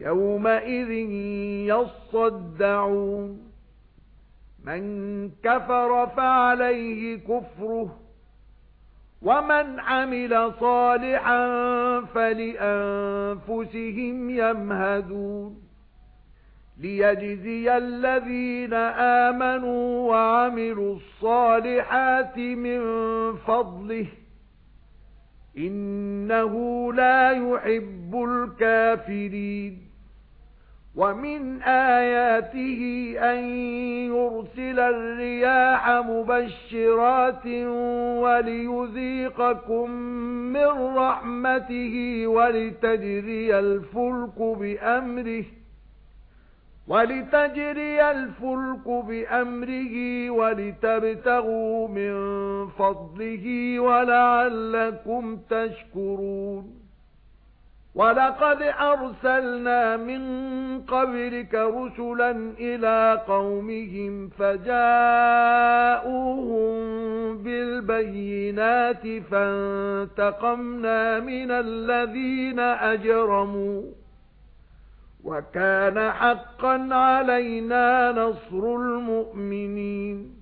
يَوْمَئِذٍ يَصَّدَّعُونَ مَنْ كَفَرَ فَعَلَيْهِ كُفْرُهُ وَمَنْ عَمِلَ صَالِحًا فَلِأَنفُسِهِمْ يَمْهَدُونَ لِيَجْزِيَ الَّذِينَ آمَنُوا وَعَمِلُوا الصَّالِحَاتِ مِنْ فَضْلِهِ إِنَّهُ لَا يُحِبُّ الْكَافِرِينَ. وَمِنْ آيَاتِهِ أَن يُرْسِلَ الرِّيَاحَ مُبَشِّرَاتٍ وَلِيُذِيقَكُم مِّن رَّحْمَتِهِ وَلِتَجْرِيَ الْفُلْكُ بِأَمْرِهِ. وَلِتَجْرِيَ الْفُلْكُ بِأَمْرِهِ وَلِتَبْتَغُوا مِنْ فَضْلِهِ وَلَعَلَّكُمْ تَشْكُرُونَ. وَلَقَدْ أَرْسَلْنَا مِن قَبْلِكَ رُسُلًا إِلَى قَوْمِهِمْ فَجَاءُوهُم بِالْبَيِّنَاتِ فَانتَقَمْنَا مِنَ الَّذِينَ أَجْرَمُوا. وَكَانَ حَقًّا عَلَيْنَا نَصْرُ الْمُؤْمِنِينَ.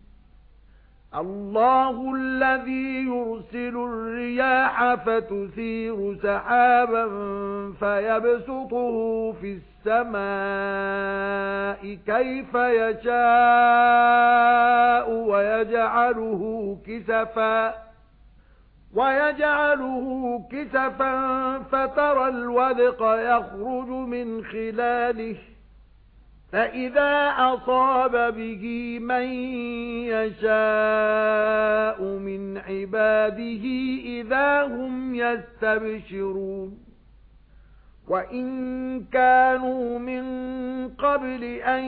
اللَّهُ الَّذِي يُرْسِلُ الرِّيَاحَ فَتُثِيرُ سَحَابًا فَيَبْسُطُهُ فِي السَّمَاءِ كَيْفَ يَشَاءُ وَيَجْعَلُهُ كِسَفًا. وَيَجْعَلُهُ كِسَفًا فَتَرَى الْوَدْقَ يَخْرُجُ مِنْ خِلَالِهِ. فَإِذَا أَصَابَ بِهِ مَن يَشَاءُ مِنْ عِبَادِهِ إِذَا هُمْ يَسْتَبْشِرُونَ. وَإِن كَانُوا مِن قَبْلِ أَن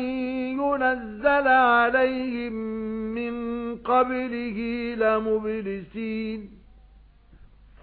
يُنَزَّلَ عَلَيْهِم مِّن قَبْلِهِ لَمُبْلِسِينَ.